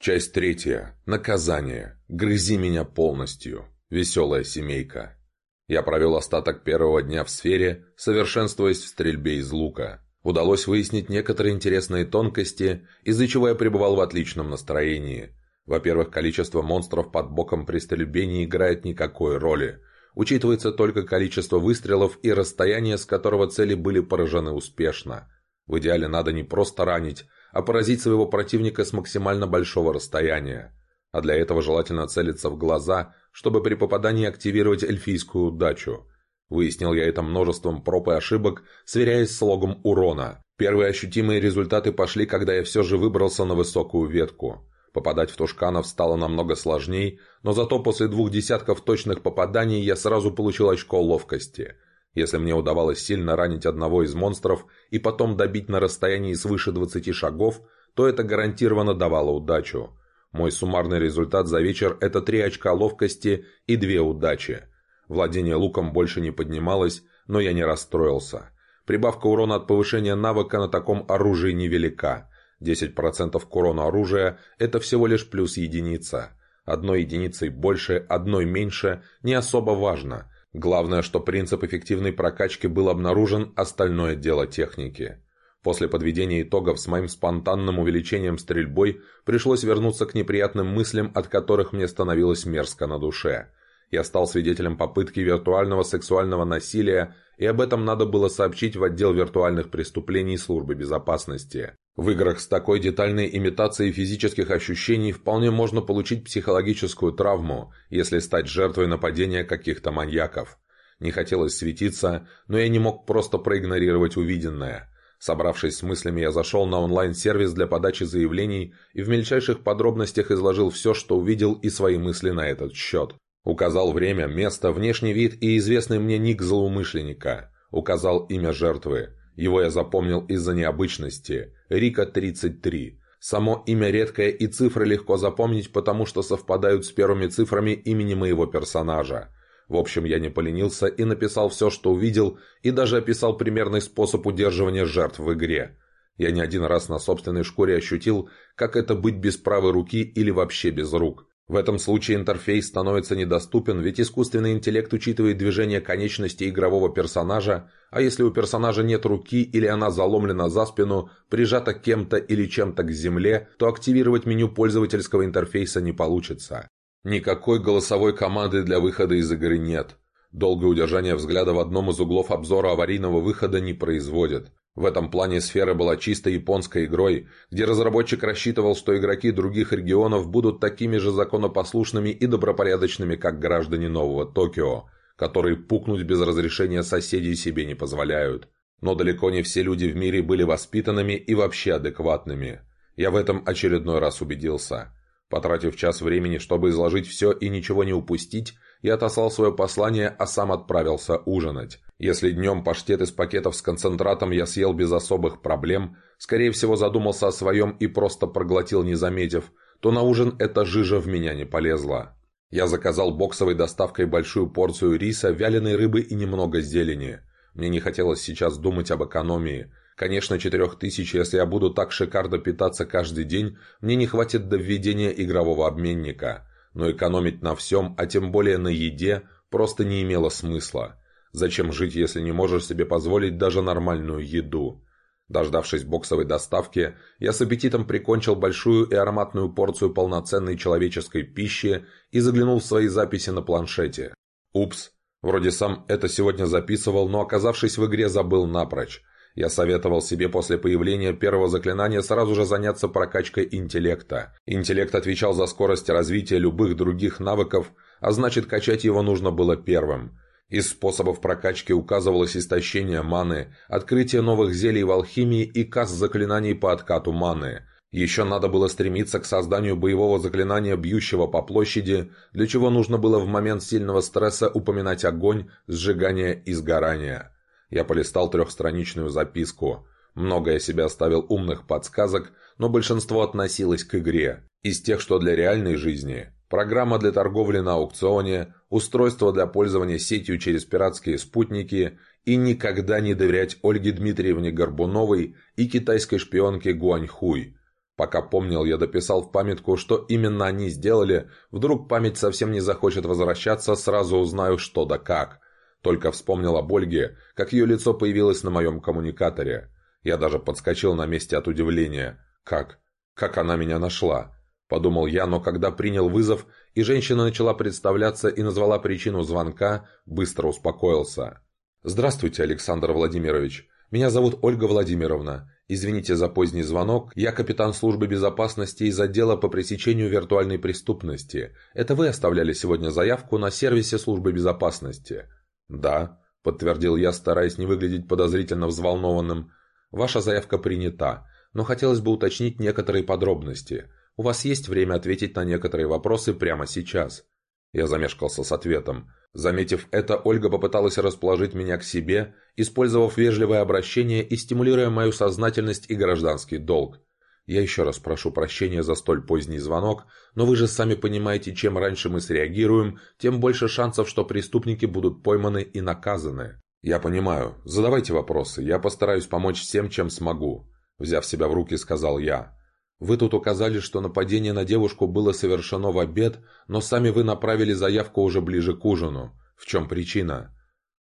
Часть третья. Наказание. Грызи меня полностью. Веселая семейка. Я провел остаток первого дня в сфере, совершенствуясь в стрельбе из лука. Удалось выяснить некоторые интересные тонкости, из-за чего я пребывал в отличном настроении. Во-первых, количество монстров под боком при стрельбе не играет никакой роли. Учитывается только количество выстрелов и расстояние, с которого цели были поражены успешно. В идеале надо не просто ранить, а поразить своего противника с максимально большого расстояния. А для этого желательно целиться в глаза, чтобы при попадании активировать эльфийскую удачу. Выяснил я это множеством проб и ошибок, сверяясь с логом урона. Первые ощутимые результаты пошли, когда я все же выбрался на высокую ветку. Попадать в тушканов стало намного сложней, но зато после двух десятков точных попаданий я сразу получил очко ловкости – если мне удавалось сильно ранить одного из монстров и потом добить на расстоянии свыше 20 шагов, то это гарантированно давало удачу. Мой суммарный результат за вечер – это 3 очка ловкости и 2 удачи. Владение луком больше не поднималось, но я не расстроился. Прибавка урона от повышения навыка на таком оружии невелика. 10% к урону оружия – это всего лишь плюс единица. Одной единицей больше, одной меньше – не особо важно – Главное, что принцип эффективной прокачки был обнаружен, остальное дело техники. После подведения итогов с моим спонтанным увеличением стрельбой пришлось вернуться к неприятным мыслям, от которых мне становилось мерзко на душе. Я стал свидетелем попытки виртуального сексуального насилия, и об этом надо было сообщить в отдел виртуальных преступлений службы безопасности. В играх с такой детальной имитацией физических ощущений вполне можно получить психологическую травму, если стать жертвой нападения каких-то маньяков. Не хотелось светиться, но я не мог просто проигнорировать увиденное. Собравшись с мыслями, я зашел на онлайн-сервис для подачи заявлений и в мельчайших подробностях изложил все, что увидел и свои мысли на этот счет. Указал время, место, внешний вид и известный мне ник злоумышленника. Указал имя жертвы. Его я запомнил из-за необычности. Рика 33. Само имя редкое и цифры легко запомнить, потому что совпадают с первыми цифрами имени моего персонажа. В общем, я не поленился и написал все, что увидел, и даже описал примерный способ удерживания жертв в игре. Я не один раз на собственной шкуре ощутил, как это быть без правой руки или вообще без рук. В этом случае интерфейс становится недоступен, ведь искусственный интеллект учитывает движение конечности игрового персонажа, а если у персонажа нет руки или она заломлена за спину, прижата кем-то или чем-то к земле, то активировать меню пользовательского интерфейса не получится. Никакой голосовой команды для выхода из игры нет. Долгое удержание взгляда в одном из углов обзора аварийного выхода не производит. В этом плане сфера была чисто японской игрой, где разработчик рассчитывал, что игроки других регионов будут такими же законопослушными и добропорядочными, как граждане нового Токио, которые пукнуть без разрешения соседей себе не позволяют. Но далеко не все люди в мире были воспитанными и вообще адекватными. Я в этом очередной раз убедился. Потратив час времени, чтобы изложить все и ничего не упустить, я отослал свое послание, а сам отправился ужинать. Если днем паштет из пакетов с концентратом я съел без особых проблем, скорее всего задумался о своем и просто проглотил не заметив, то на ужин эта жижа в меня не полезла. Я заказал боксовой доставкой большую порцию риса, вяленой рыбы и немного зелени. Мне не хотелось сейчас думать об экономии. Конечно, четырех тысяч, если я буду так шикарно питаться каждый день, мне не хватит до введения игрового обменника. Но экономить на всем, а тем более на еде, просто не имело смысла. Зачем жить, если не можешь себе позволить даже нормальную еду? Дождавшись боксовой доставки, я с аппетитом прикончил большую и ароматную порцию полноценной человеческой пищи и заглянул в свои записи на планшете. Упс, вроде сам это сегодня записывал, но оказавшись в игре забыл напрочь. Я советовал себе после появления первого заклинания сразу же заняться прокачкой интеллекта. Интеллект отвечал за скорость развития любых других навыков, а значит качать его нужно было первым – из способов прокачки указывалось истощение маны, открытие новых зелий в алхимии и каст заклинаний по откату маны. Еще надо было стремиться к созданию боевого заклинания, бьющего по площади, для чего нужно было в момент сильного стресса упоминать огонь, сжигание и сгорание. Я полистал трехстраничную записку. Много я себе оставил умных подсказок, но большинство относилось к игре. Из тех, что для реальной жизни, программа для торговли на аукционе, устройство для пользования сетью через пиратские спутники и никогда не доверять Ольге Дмитриевне Горбуновой и китайской шпионке Гуаньхуй. Пока помнил, я дописал в памятку, что именно они сделали. Вдруг память совсем не захочет возвращаться, сразу узнаю, что да как. Только вспомнил об Ольге, как ее лицо появилось на моем коммуникаторе. Я даже подскочил на месте от удивления. Как? Как она меня нашла? Подумал я, но когда принял вызов, и женщина начала представляться и назвала причину звонка, быстро успокоился. «Здравствуйте, Александр Владимирович. Меня зовут Ольга Владимировна. Извините за поздний звонок. Я капитан службы безопасности из отдела по пресечению виртуальной преступности. Это вы оставляли сегодня заявку на сервисе службы безопасности?» «Да», – подтвердил я, стараясь не выглядеть подозрительно взволнованным. «Ваша заявка принята, но хотелось бы уточнить некоторые подробности. У вас есть время ответить на некоторые вопросы прямо сейчас?» Я замешкался с ответом. Заметив это, Ольга попыталась расположить меня к себе, использовав вежливое обращение и стимулируя мою сознательность и гражданский долг. Я еще раз прошу прощения за столь поздний звонок, но вы же сами понимаете, чем раньше мы среагируем, тем больше шансов, что преступники будут пойманы и наказаны. Я понимаю. Задавайте вопросы, я постараюсь помочь всем, чем смогу. Взяв себя в руки, сказал я. Вы тут указали, что нападение на девушку было совершено в обед, но сами вы направили заявку уже ближе к ужину. В чем причина?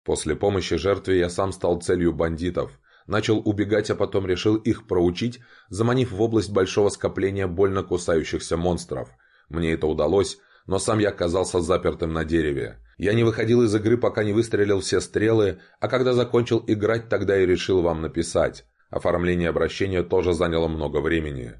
После помощи жертве я сам стал целью бандитов. Начал убегать, а потом решил их проучить, заманив в область большого скопления больно кусающихся монстров. Мне это удалось, но сам я оказался запертым на дереве. Я не выходил из игры, пока не выстрелил все стрелы, а когда закончил играть, тогда и решил вам написать. Оформление обращения тоже заняло много времени.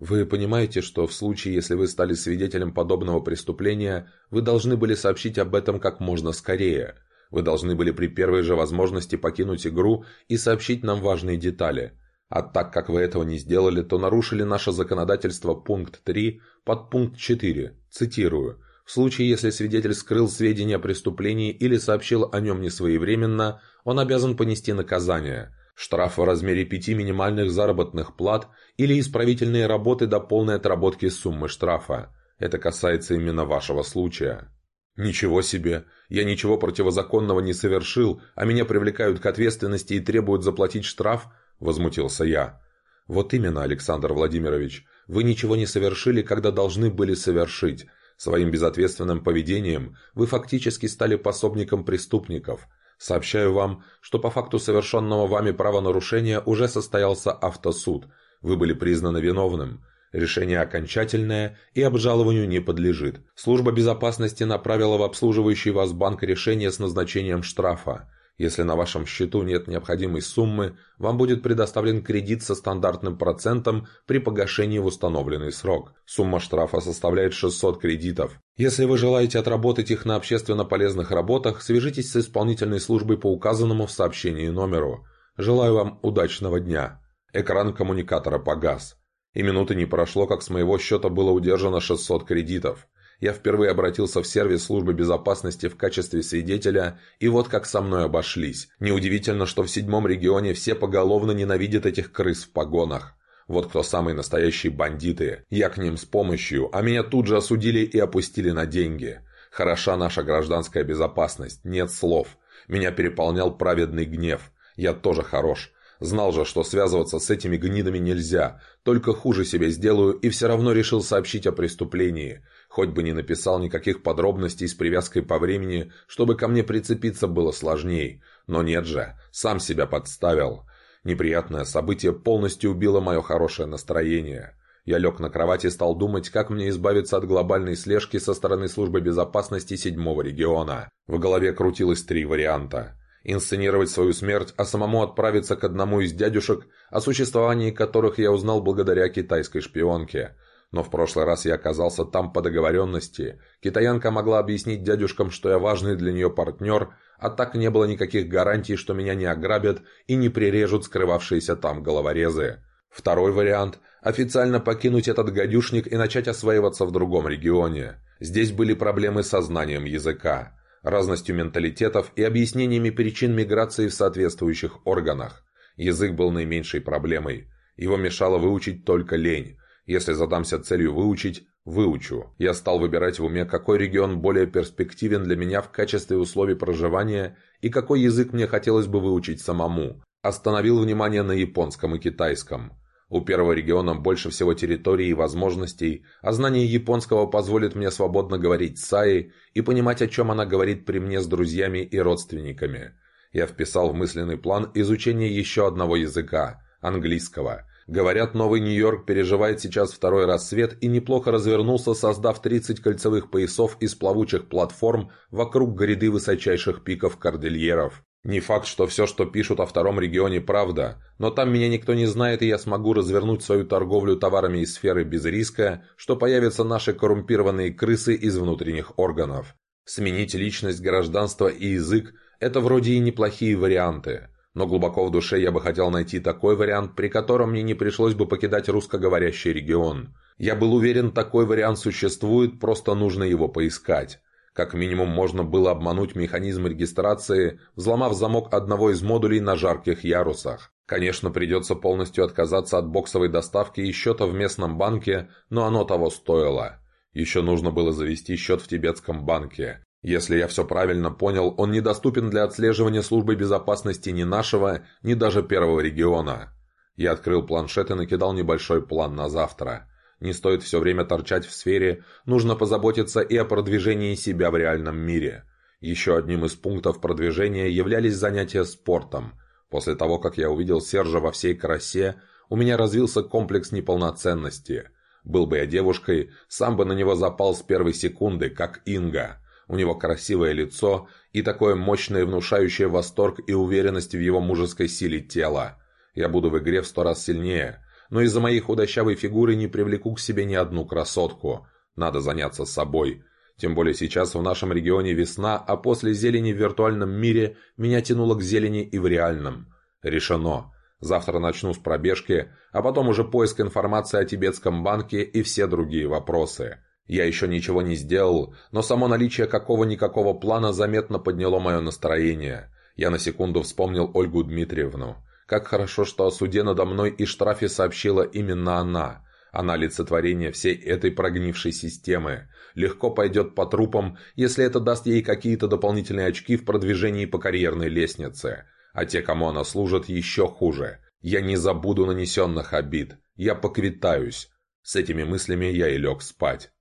Вы понимаете, что в случае, если вы стали свидетелем подобного преступления, вы должны были сообщить об этом как можно скорее. Вы должны были при первой же возможности покинуть игру и сообщить нам важные детали. А так как вы этого не сделали, то нарушили наше законодательство пункт 3 под пункт 4. Цитирую. В случае, если свидетель скрыл сведения о преступлении или сообщил о нем несвоевременно, он обязан понести наказание – штраф в размере пяти минимальных заработных плат или исправительные работы до полной отработки суммы штрафа. Это касается именно вашего случая. «Ничего себе! Я ничего противозаконного не совершил, а меня привлекают к ответственности и требуют заплатить штраф?» – возмутился я. «Вот именно, Александр Владимирович, вы ничего не совершили, когда должны были совершить. Своим безответственным поведением вы фактически стали пособником преступников – Сообщаю вам, что по факту совершенного вами правонарушения уже состоялся автосуд. Вы были признаны виновным. Решение окончательное и обжалованию не подлежит. Служба безопасности направила в обслуживающий вас банк решение с назначением штрафа. Если на вашем счету нет необходимой суммы, вам будет предоставлен кредит со стандартным процентом при погашении в установленный срок. Сумма штрафа составляет 600 кредитов. Если вы желаете отработать их на общественно полезных работах, свяжитесь с исполнительной службой по указанному в сообщении номеру. Желаю вам удачного дня. Экран коммуникатора погас. И минуты не прошло, как с моего счета было удержано 600 кредитов я впервые обратился в сервис службы безопасности в качестве свидетеля, и вот как со мной обошлись. Неудивительно, что в седьмом регионе все поголовно ненавидят этих крыс в погонах. Вот кто самые настоящие бандиты. Я к ним с помощью, а меня тут же осудили и опустили на деньги. Хороша наша гражданская безопасность, нет слов. Меня переполнял праведный гнев. Я тоже хорош. Знал же, что связываться с этими гнидами нельзя, только хуже себе сделаю и все равно решил сообщить о преступлении. Хоть бы не написал никаких подробностей с привязкой по времени, чтобы ко мне прицепиться было сложней. Но нет же, сам себя подставил. Неприятное событие полностью убило мое хорошее настроение. Я лег на кровати и стал думать, как мне избавиться от глобальной слежки со стороны службы безопасности седьмого региона. В голове крутилось три варианта. Инсценировать свою смерть, а самому отправиться к одному из дядюшек, о существовании которых я узнал благодаря китайской шпионке – но в прошлый раз я оказался там по договоренности. Китаянка могла объяснить дядюшкам, что я важный для нее партнер, а так не было никаких гарантий, что меня не ограбят и не прирежут скрывавшиеся там головорезы. Второй вариант – официально покинуть этот гадюшник и начать осваиваться в другом регионе. Здесь были проблемы со знанием языка, разностью менталитетов и объяснениями причин миграции в соответствующих органах. Язык был наименьшей проблемой. Его мешало выучить только лень. Если задамся целью выучить, выучу. Я стал выбирать в уме, какой регион более перспективен для меня в качестве условий проживания и какой язык мне хотелось бы выучить самому. Остановил внимание на японском и китайском. У первого региона больше всего территории и возможностей, а знание японского позволит мне свободно говорить с Саей и понимать, о чем она говорит при мне с друзьями и родственниками. Я вписал в мысленный план изучение еще одного языка – английского. Говорят, Новый Нью-Йорк переживает сейчас второй рассвет и неплохо развернулся, создав 30 кольцевых поясов из плавучих платформ вокруг гряды высочайших пиков кордильеров. Не факт, что все, что пишут о втором регионе, правда, но там меня никто не знает, и я смогу развернуть свою торговлю товарами из сферы без риска, что появятся наши коррумпированные крысы из внутренних органов. Сменить личность, гражданство и язык – это вроде и неплохие варианты. Но глубоко в душе я бы хотел найти такой вариант, при котором мне не пришлось бы покидать русскоговорящий регион. Я был уверен, такой вариант существует, просто нужно его поискать. Как минимум можно было обмануть механизм регистрации, взломав замок одного из модулей на жарких ярусах. Конечно, придется полностью отказаться от боксовой доставки и счета в местном банке, но оно того стоило. Еще нужно было завести счет в тибетском банке. Если я все правильно понял, он недоступен для отслеживания службы безопасности ни нашего, ни даже первого региона. Я открыл планшет и накидал небольшой план на завтра. Не стоит все время торчать в сфере, нужно позаботиться и о продвижении себя в реальном мире. Еще одним из пунктов продвижения являлись занятия спортом. После того, как я увидел Сержа во всей красе, у меня развился комплекс неполноценности. Был бы я девушкой, сам бы на него запал с первой секунды, как Инга. У него красивое лицо и такое мощное внушающее восторг и уверенность в его мужеской силе тела. Я буду в игре в сто раз сильнее, но из-за моей худощавой фигуры не привлеку к себе ни одну красотку. Надо заняться собой. Тем более сейчас в нашем регионе весна, а после зелени в виртуальном мире меня тянуло к зелени и в реальном. Решено. Завтра начну с пробежки, а потом уже поиск информации о тибетском банке и все другие вопросы. Я еще ничего не сделал, но само наличие какого-никакого плана заметно подняло мое настроение. Я на секунду вспомнил Ольгу Дмитриевну. Как хорошо, что о суде надо мной и штрафе сообщила именно она. Она олицетворение всей этой прогнившей системы. Легко пойдет по трупам, если это даст ей какие-то дополнительные очки в продвижении по карьерной лестнице. А те, кому она служит, еще хуже. Я не забуду нанесенных обид. Я поквитаюсь. С этими мыслями я и лег спать.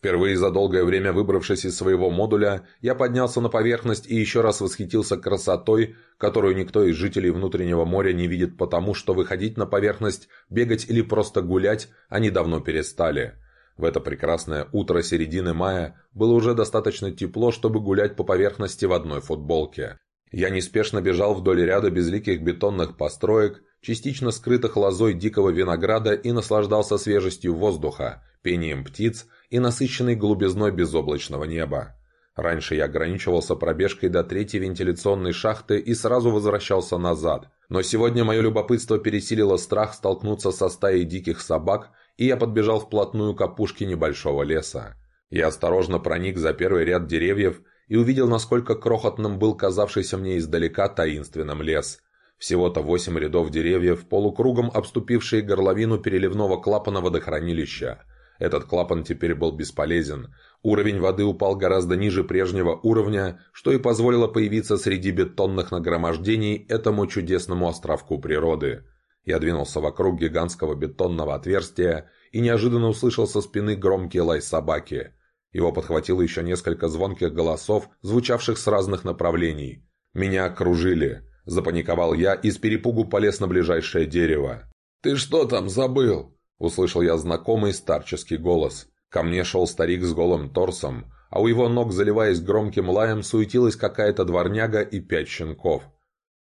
Впервые за долгое время выбравшись из своего модуля, я поднялся на поверхность и еще раз восхитился красотой, которую никто из жителей внутреннего моря не видит потому, что выходить на поверхность, бегать или просто гулять они давно перестали. В это прекрасное утро середины мая было уже достаточно тепло, чтобы гулять по поверхности в одной футболке. Я неспешно бежал вдоль ряда безликих бетонных построек, частично скрытых лозой дикого винограда и наслаждался свежестью воздуха, пением птиц и насыщенной голубизной безоблачного неба. Раньше я ограничивался пробежкой до третьей вентиляционной шахты и сразу возвращался назад. Но сегодня мое любопытство пересилило страх столкнуться со стаей диких собак, и я подбежал вплотную к опушке небольшого леса. Я осторожно проник за первый ряд деревьев и увидел, насколько крохотным был казавшийся мне издалека таинственным лес. Всего-то восемь рядов деревьев, полукругом обступившие горловину переливного клапана водохранилища. Этот клапан теперь был бесполезен. Уровень воды упал гораздо ниже прежнего уровня, что и позволило появиться среди бетонных нагромождений этому чудесному островку природы. Я двинулся вокруг гигантского бетонного отверстия и неожиданно услышал со спины громкий лай собаки. Его подхватило еще несколько звонких голосов, звучавших с разных направлений. Меня окружили. Запаниковал я и с перепугу полез на ближайшее дерево. «Ты что там забыл?» Услышал я знакомый старческий голос. Ко мне шел старик с голым торсом, а у его ног, заливаясь громким лаем, суетилась какая-то дворняга и пять щенков.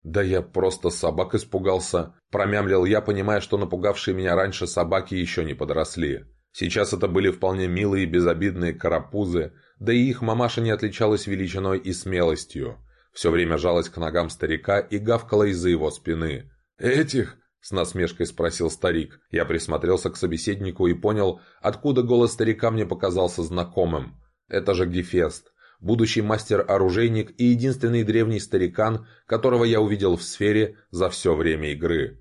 «Да я просто собак испугался», – промямлил я, понимая, что напугавшие меня раньше собаки еще не подросли. Сейчас это были вполне милые и безобидные карапузы, да и их мамаша не отличалась величиной и смелостью. Все время жалась к ногам старика и гавкала из-за его спины. «Этих? С насмешкой спросил старик. Я присмотрелся к собеседнику и понял, откуда голос старика мне показался знакомым. Это же Гефест, будущий мастер-оружейник и единственный древний старикан, которого я увидел в сфере за все время игры.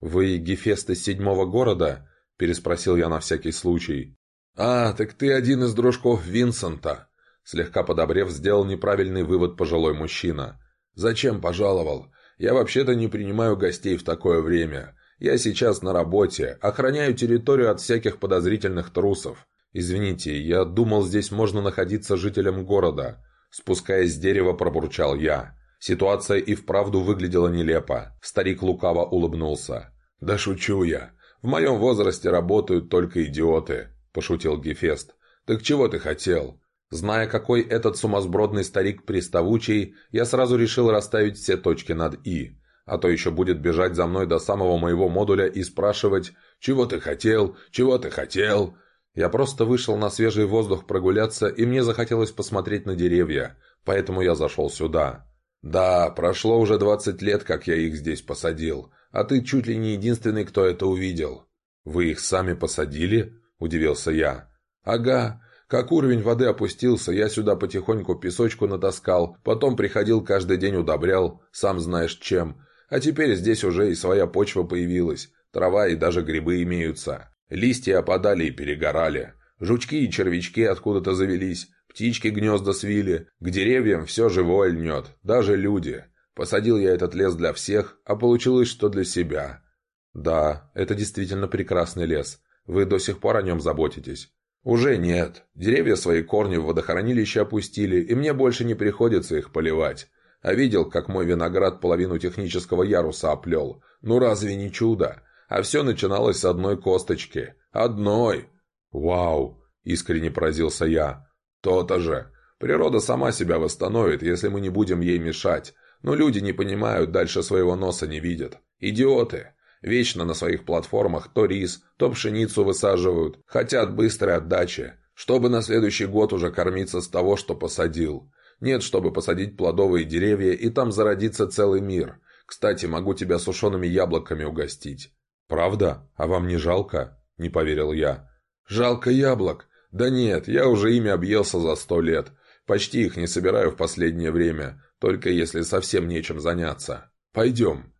«Вы Гефест из седьмого города?» – переспросил я на всякий случай. «А, так ты один из дружков Винсента», – слегка подобрев, сделал неправильный вывод пожилой мужчина. «Зачем пожаловал? Я вообще-то не принимаю гостей в такое время. Я сейчас на работе, охраняю территорию от всяких подозрительных трусов. Извините, я думал, здесь можно находиться жителям города. Спускаясь с дерева, пробурчал я. Ситуация и вправду выглядела нелепо. Старик лукаво улыбнулся. «Да шучу я. В моем возрасте работают только идиоты», – пошутил Гефест. «Так чего ты хотел?» Зная, какой этот сумасбродный старик приставучий, я сразу решил расставить все точки над «и». А то еще будет бежать за мной до самого моего модуля и спрашивать «Чего ты хотел? Чего ты хотел?» Я просто вышел на свежий воздух прогуляться, и мне захотелось посмотреть на деревья, поэтому я зашел сюда. «Да, прошло уже двадцать лет, как я их здесь посадил, а ты чуть ли не единственный, кто это увидел». «Вы их сами посадили?» – удивился я. «Ага, как уровень воды опустился, я сюда потихоньку песочку натаскал, потом приходил каждый день удобрял, сам знаешь чем. А теперь здесь уже и своя почва появилась, трава и даже грибы имеются. Листья опадали и перегорали. Жучки и червячки откуда-то завелись, птички гнезда свили, к деревьям все живое льнет, даже люди. Посадил я этот лес для всех, а получилось, что для себя. Да, это действительно прекрасный лес. Вы до сих пор о нем заботитесь. «Уже нет. Деревья свои корни в водохранилище опустили, и мне больше не приходится их поливать. А видел, как мой виноград половину технического яруса оплел. Ну разве не чудо? А все начиналось с одной косточки. Одной!» «Вау!» – искренне поразился я. «То-то же. Природа сама себя восстановит, если мы не будем ей мешать. Но люди не понимают, дальше своего носа не видят. Идиоты!» Вечно на своих платформах то рис, то пшеницу высаживают. Хотят быстрой отдачи. Чтобы на следующий год уже кормиться с того, что посадил. Нет, чтобы посадить плодовые деревья и там зародиться целый мир. Кстати, могу тебя сушеными яблоками угостить. «Правда? А вам не жалко?» – не поверил я. «Жалко яблок? Да нет, я уже ими объелся за сто лет. Почти их не собираю в последнее время, только если совсем нечем заняться. Пойдем».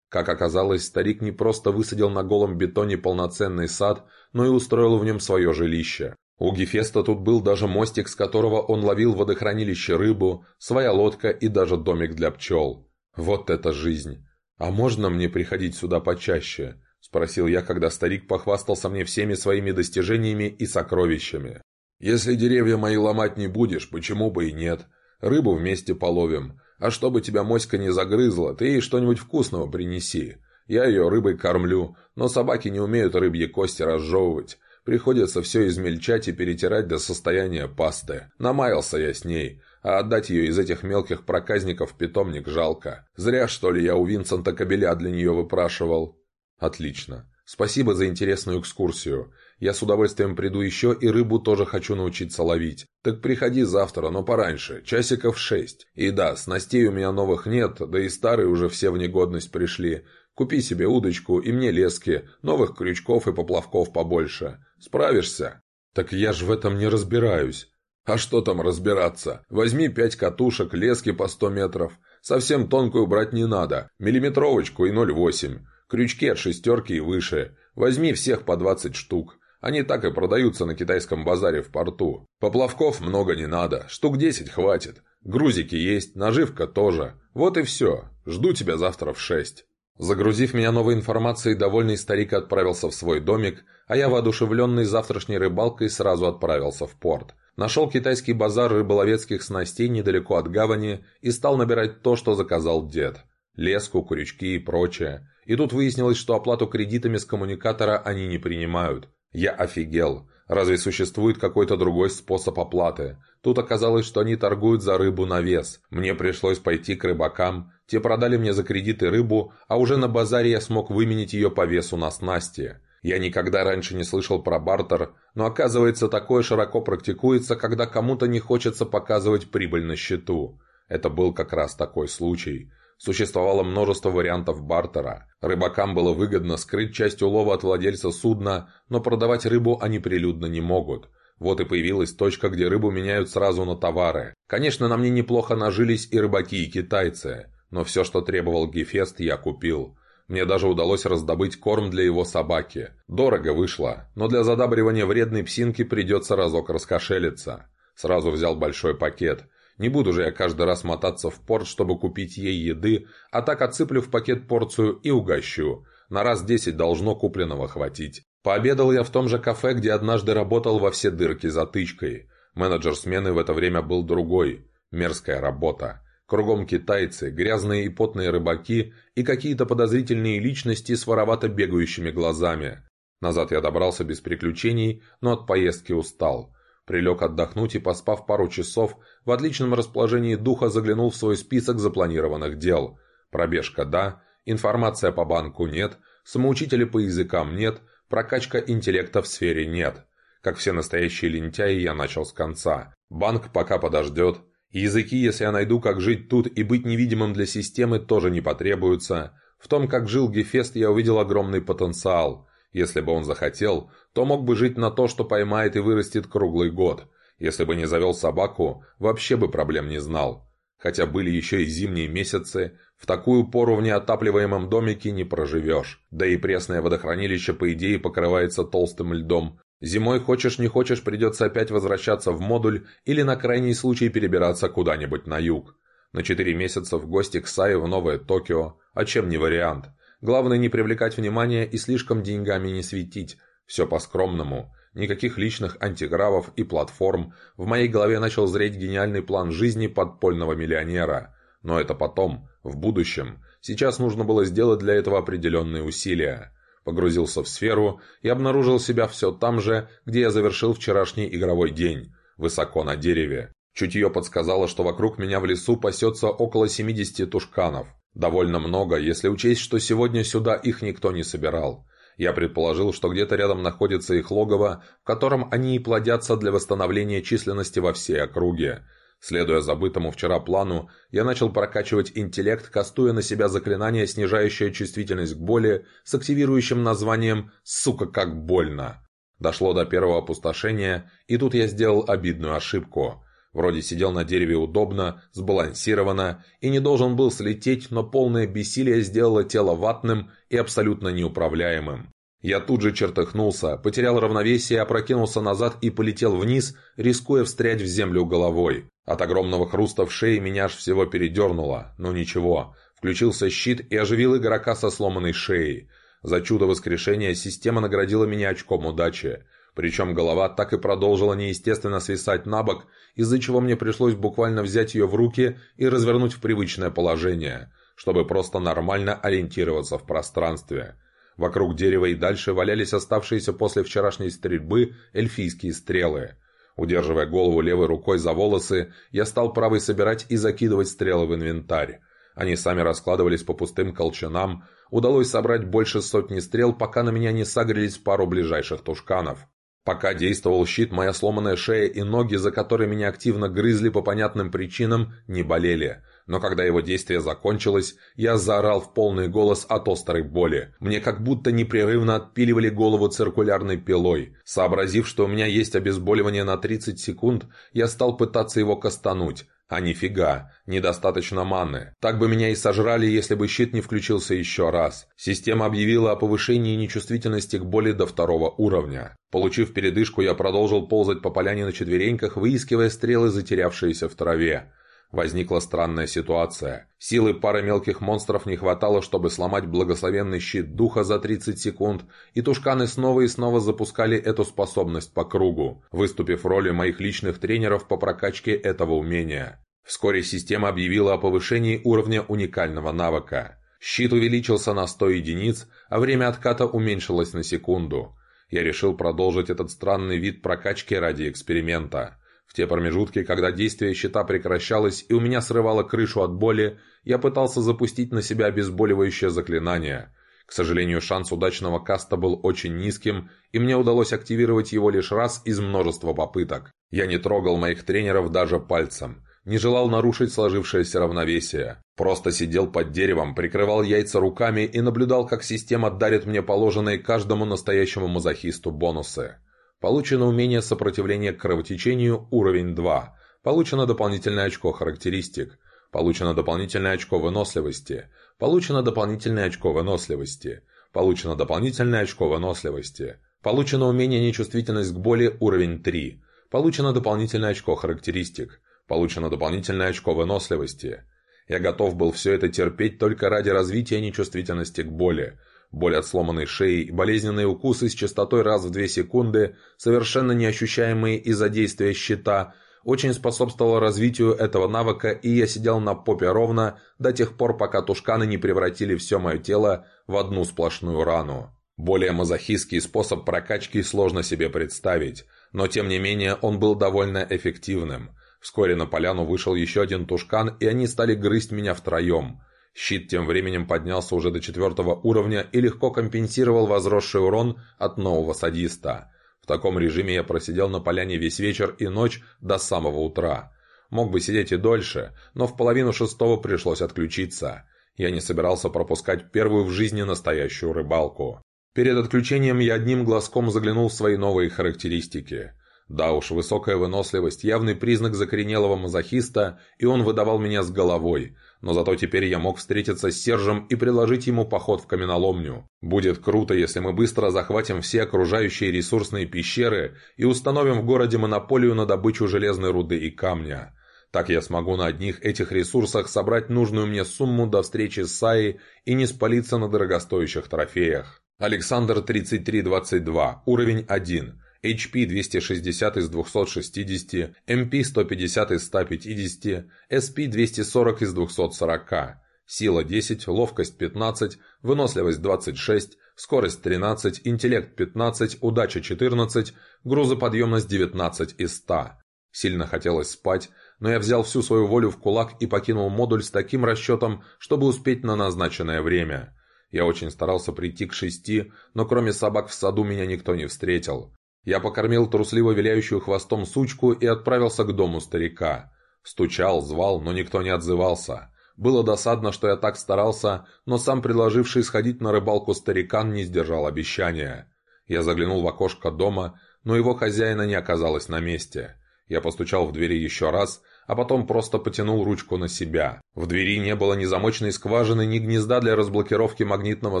Как оказалось, старик не просто высадил на голом бетоне полноценный сад, но и устроил в нем свое жилище. У Гефеста тут был даже мостик, с которого он ловил в водохранилище рыбу, своя лодка и даже домик для пчел. Вот это жизнь! А можно мне приходить сюда почаще? Спросил я, когда старик похвастался мне всеми своими достижениями и сокровищами. «Если деревья мои ломать не будешь, почему бы и нет? Рыбу вместе половим. А чтобы тебя моська не загрызла, ты ей что-нибудь вкусного принеси. Я ее рыбой кормлю, но собаки не умеют рыбьи кости разжевывать. Приходится все измельчать и перетирать до состояния пасты. Намаялся я с ней, а отдать ее из этих мелких проказников питомник жалко. Зря, что ли, я у Винсента кобеля для нее выпрашивал. Отлично. Спасибо за интересную экскурсию. Я с удовольствием приду еще и рыбу тоже хочу научиться ловить. Так приходи завтра, но пораньше, часиков шесть. И да, снастей у меня новых нет, да и старые уже все в негодность пришли. Купи себе удочку и мне лески, новых крючков и поплавков побольше. Справишься? Так я ж в этом не разбираюсь. А что там разбираться? Возьми пять катушек, лески по сто метров. Совсем тонкую брать не надо. Миллиметровочку и 0,8. Крючки от шестерки и выше. Возьми всех по 20 штук. Они так и продаются на китайском базаре в порту. Поплавков много не надо, штук десять хватит. Грузики есть, наживка тоже. Вот и все. Жду тебя завтра в шесть». Загрузив меня новой информацией, довольный старик отправился в свой домик, а я, воодушевленный завтрашней рыбалкой, сразу отправился в порт. Нашел китайский базар рыболовецких снастей недалеко от гавани и стал набирать то, что заказал дед. Леску, крючки и прочее. И тут выяснилось, что оплату кредитами с коммуникатора они не принимают. Я офигел. Разве существует какой-то другой способ оплаты? Тут оказалось, что они торгуют за рыбу на вес. Мне пришлось пойти к рыбакам. Те продали мне за кредиты рыбу, а уже на базаре я смог выменить ее по весу на снасти. Я никогда раньше не слышал про бартер, но оказывается такое широко практикуется, когда кому-то не хочется показывать прибыль на счету. Это был как раз такой случай. Существовало множество вариантов бартера. Рыбакам было выгодно скрыть часть улова от владельца судна, но продавать рыбу они прилюдно не могут. Вот и появилась точка, где рыбу меняют сразу на товары. Конечно, на мне неплохо нажились и рыбаки, и китайцы, но все, что требовал Гефест, я купил. Мне даже удалось раздобыть корм для его собаки. Дорого вышло, но для задабривания вредной псинки придется разок раскошелиться. Сразу взял большой пакет – не буду же я каждый раз мотаться в порт, чтобы купить ей еды, а так отсыплю в пакет порцию и угощу. На раз десять должно купленного хватить. Пообедал я в том же кафе, где однажды работал во все дырки затычкой. Менеджер смены в это время был другой. Мерзкая работа. Кругом китайцы, грязные и потные рыбаки и какие-то подозрительные личности с воровато бегающими глазами. Назад я добрался без приключений, но от поездки устал. Прилег отдохнуть и, поспав пару часов, в отличном расположении духа заглянул в свой список запланированных дел. Пробежка – да, информация по банку – нет, самоучителя по языкам – нет, прокачка интеллекта в сфере – нет. Как все настоящие лентяи, я начал с конца. Банк пока подождет. Языки, если я найду, как жить тут и быть невидимым для системы, тоже не потребуются. В том, как жил Гефест, я увидел огромный потенциал. Если бы он захотел, то мог бы жить на то, что поймает и вырастет круглый год. Если бы не завел собаку, вообще бы проблем не знал. Хотя были еще и зимние месяцы, в такую пору в неотапливаемом домике не проживешь. Да и пресное водохранилище, по идее, покрывается толстым льдом. Зимой, хочешь не хочешь, придется опять возвращаться в модуль или на крайний случай перебираться куда-нибудь на юг. На четыре месяца в гости к Сае в Новое Токио. А чем не вариант? Главное не привлекать внимания и слишком деньгами не светить. Все по-скромному. Никаких личных антигравов и платформ. В моей голове начал зреть гениальный план жизни подпольного миллионера. Но это потом, в будущем. Сейчас нужно было сделать для этого определенные усилия. Погрузился в сферу и обнаружил себя все там же, где я завершил вчерашний игровой день. Высоко на дереве. Чутье подсказало, что вокруг меня в лесу пасется около 70 тушканов. Довольно много, если учесть, что сегодня сюда их никто не собирал. Я предположил, что где-то рядом находится их логово, в котором они и плодятся для восстановления численности во всей округе. Следуя забытому вчера плану, я начал прокачивать интеллект, кастуя на себя заклинание, снижающее чувствительность к боли, с активирующим названием «Сука, как больно». Дошло до первого опустошения, и тут я сделал обидную ошибку. Вроде сидел на дереве удобно, сбалансированно и не должен был слететь, но полное бессилие сделало тело ватным и абсолютно неуправляемым. Я тут же чертыхнулся, потерял равновесие, опрокинулся назад и полетел вниз, рискуя встрять в землю головой. От огромного хруста в шее меня аж всего передернуло, но ничего. Включился щит и оживил игрока со сломанной шеей. За чудо воскрешения система наградила меня очком удачи. Причем голова так и продолжила неестественно свисать на бок, из-за чего мне пришлось буквально взять ее в руки и развернуть в привычное положение, чтобы просто нормально ориентироваться в пространстве. Вокруг дерева и дальше валялись оставшиеся после вчерашней стрельбы эльфийские стрелы. Удерживая голову левой рукой за волосы, я стал правой собирать и закидывать стрелы в инвентарь. Они сами раскладывались по пустым колчанам. Удалось собрать больше сотни стрел, пока на меня не сагрились пару ближайших тушканов. Пока действовал щит, моя сломанная шея и ноги, за которые меня активно грызли по понятным причинам, не болели. Но когда его действие закончилось, я заорал в полный голос от острой боли. Мне как будто непрерывно отпиливали голову циркулярной пилой. Сообразив, что у меня есть обезболивание на 30 секунд, я стал пытаться его кастануть. А нифига, недостаточно маны. Так бы меня и сожрали, если бы щит не включился еще раз. Система объявила о повышении нечувствительности к боли до второго уровня. Получив передышку, я продолжил ползать по поляне на четвереньках, выискивая стрелы, затерявшиеся в траве. Возникла странная ситуация. Силы пары мелких монстров не хватало, чтобы сломать благословенный щит духа за 30 секунд, и тушканы снова и снова запускали эту способность по кругу, выступив в роли моих личных тренеров по прокачке этого умения. Вскоре система объявила о повышении уровня уникального навыка. Щит увеличился на 100 единиц, а время отката уменьшилось на секунду. Я решил продолжить этот странный вид прокачки ради эксперимента. Те промежутки, когда действие щита прекращалось и у меня срывало крышу от боли, я пытался запустить на себя обезболивающее заклинание. К сожалению, шанс удачного каста был очень низким, и мне удалось активировать его лишь раз из множества попыток. Я не трогал моих тренеров даже пальцем, не желал нарушить сложившееся равновесие. Просто сидел под деревом, прикрывал яйца руками и наблюдал, как система дарит мне положенные каждому настоящему мазохисту бонусы. Получено умение сопротивления к кровотечению уровень 2. Получено дополнительное очко характеристик. Получено дополнительное очко выносливости. Получено дополнительное очко выносливости. Получено дополнительное очко выносливости. Получено умение нечувствительность к боли уровень 3. Получено дополнительное очко характеристик. Получено дополнительное очко выносливости. Я готов был все это терпеть только ради развития нечувствительности к боли. Боль от сломанной шеи болезненные укусы с частотой раз в две секунды, совершенно неощущаемые из-за действия щита, очень способствовало развитию этого навыка, и я сидел на попе ровно до тех пор, пока тушканы не превратили все мое тело в одну сплошную рану. Более мазохистский способ прокачки сложно себе представить, но тем не менее он был довольно эффективным. Вскоре на поляну вышел еще один тушкан, и они стали грызть меня втроем. Щит тем временем поднялся уже до четвертого уровня и легко компенсировал возросший урон от нового садиста. В таком режиме я просидел на поляне весь вечер и ночь до самого утра. Мог бы сидеть и дольше, но в половину шестого пришлось отключиться. Я не собирался пропускать первую в жизни настоящую рыбалку. Перед отключением я одним глазком заглянул в свои новые характеристики. Да уж, высокая выносливость – явный признак закоренелого мазохиста, и он выдавал меня с головой. Но зато теперь я мог встретиться с Сержем и предложить ему поход в каменоломню. Будет круто, если мы быстро захватим все окружающие ресурсные пещеры и установим в городе монополию на добычу железной руды и камня. Так я смогу на одних этих ресурсах собрать нужную мне сумму до встречи с Саей и не спалиться на дорогостоящих трофеях. Александр 3322, уровень 1. HP 260 из 260, MP 150 из 150, SP 240 из 240, сила 10, ловкость 15, выносливость 26, скорость 13, интеллект 15, удача 14, грузоподъемность 19 из 100. Сильно хотелось спать, но я взял всю свою волю в кулак и покинул модуль с таким расчетом, чтобы успеть на назначенное время. Я очень старался прийти к шести, но кроме собак в саду меня никто не встретил. Я покормил трусливо виляющую хвостом сучку и отправился к дому старика. Стучал, звал, но никто не отзывался. Было досадно, что я так старался, но сам предложивший сходить на рыбалку старикан не сдержал обещания. Я заглянул в окошко дома, но его хозяина не оказалось на месте. Я постучал в двери еще раз, а потом просто потянул ручку на себя. В двери не было ни замочной скважины, ни гнезда для разблокировки магнитного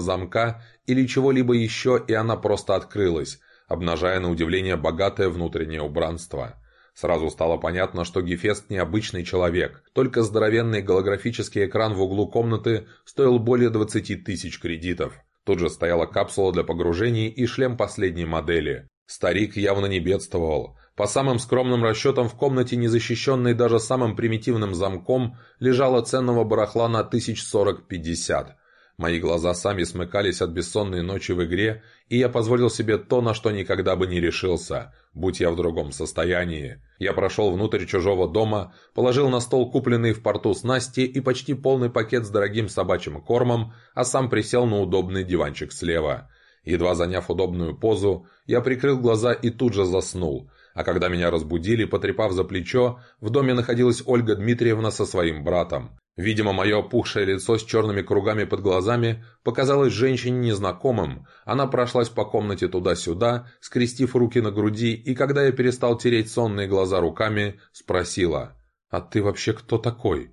замка или чего-либо еще, и она просто открылась, обнажая на удивление богатое внутреннее убранство. Сразу стало понятно, что Гефест необычный человек, только здоровенный голографический экран в углу комнаты стоил более 20 тысяч кредитов. Тут же стояла капсула для погружений и шлем последней модели. Старик явно не бедствовал. По самым скромным расчетам в комнате, не защищенной даже самым примитивным замком, лежало ценного барахла на тысяч сорок-пятьдесят. Мои глаза сами смыкались от бессонной ночи в игре, и я позволил себе то, на что никогда бы не решился, будь я в другом состоянии. Я прошел внутрь чужого дома, положил на стол купленный в порту снасти и почти полный пакет с дорогим собачьим кормом, а сам присел на удобный диванчик слева. Едва заняв удобную позу, я прикрыл глаза и тут же заснул, а когда меня разбудили, потрепав за плечо, в доме находилась Ольга Дмитриевна со своим братом. Видимо, мое опухшее лицо с черными кругами под глазами показалось женщине незнакомым. Она прошлась по комнате туда-сюда, скрестив руки на груди, и когда я перестал тереть сонные глаза руками, спросила «А ты вообще кто такой?»